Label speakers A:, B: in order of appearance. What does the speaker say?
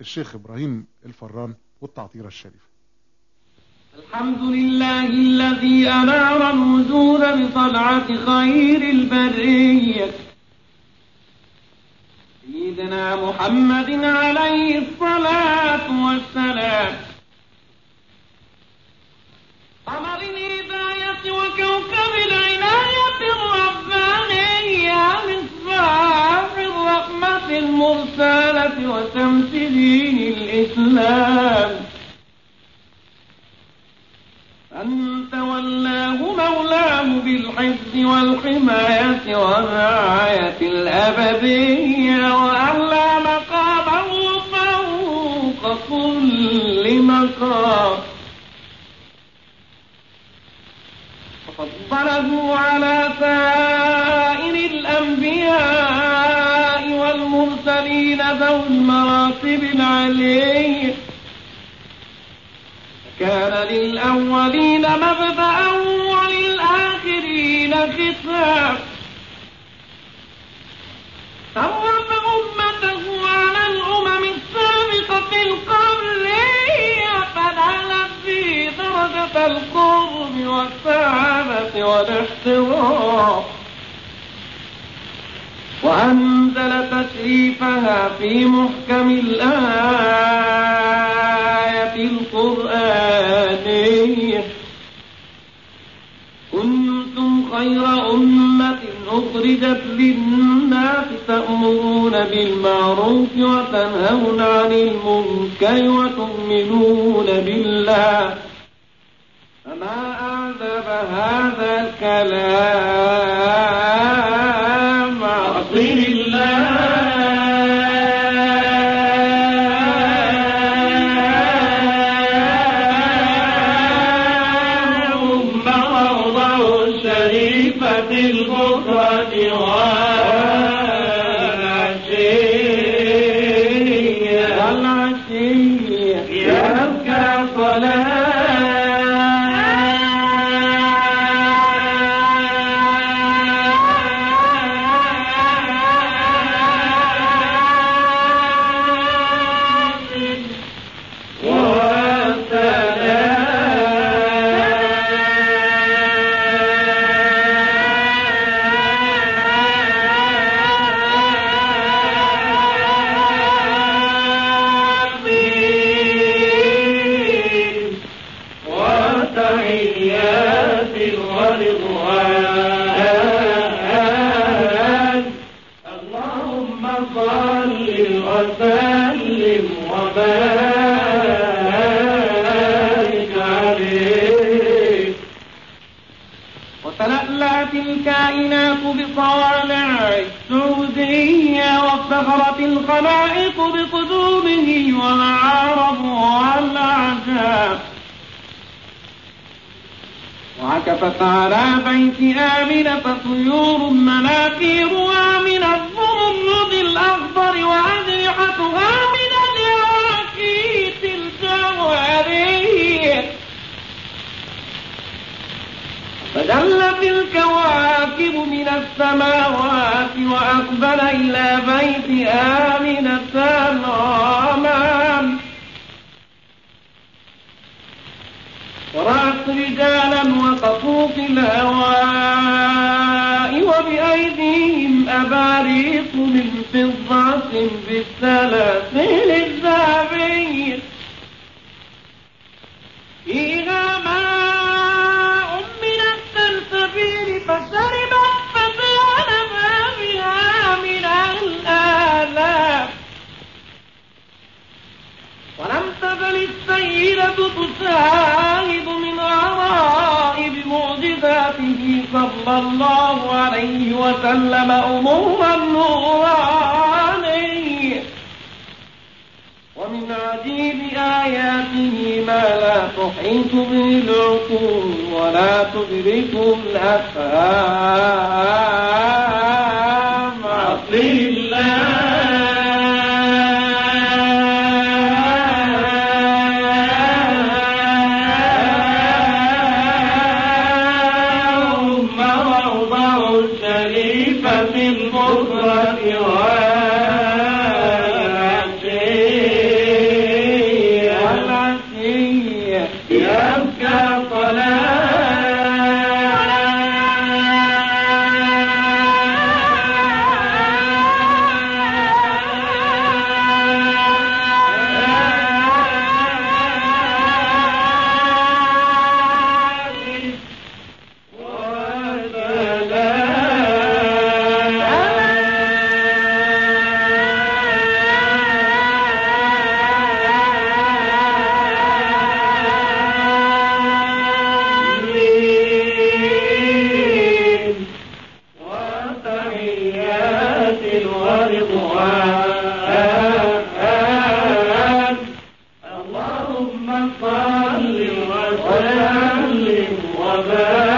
A: الشيخ إبراهيم الفران والتعطيرة الشريفة
B: الحمد لله الذي أنار الوجود بطلعة خير البرية. سيدنا محمد عليه الصلاة والسلام. قمر الهداية وكوكب المرسلة وشمس دين الإسلام. أن تولاه مولاه بالحفظ والحماية والرعاية الأبدية وأعلى مقامه فوق كل مقام. ذوي المراتب العليه كان للأولين مبدأ وللآخرين ختام ثوب أمته على الأمم السابقة القبلية فنالت في درجة القرب والسعادة والاحترام. وأنزل تشريفها في محكم الآية القرآنية. كنتم خير أمة أخرجت للناس تأمرون بالمعروف وتنهون عن المنكر وتؤمنون بالله. فما أعذب هذا الكلام؟ البكرة وسلم وبارك عليه. وتلألأت الكائنات بصوالع السعودية وافتخرت الخلائق بقدومه والعرب والعجاب وعكفت على بيت آمنة طيور مناكيرها من الزمرد الأخضر وأجنحتها من الياقيت الجوهري فدلت الكواكب من السماوات وأقبل إلى بيت آمنة الهواء وبأيديهم أباريق من فضة بالسلاسل الذهبية. فيها ماء من السلسبيل فشربت فكان ما بها من الآلام. ولم تزل السيدة تشاهد صلى الله عليه وسلم أمورا نورانية ومن عجيب آياته ما لا تحيط به العقول ولا تدرك الأفهام في المفرد والعشي والعشي يبكى ولا أملك وبال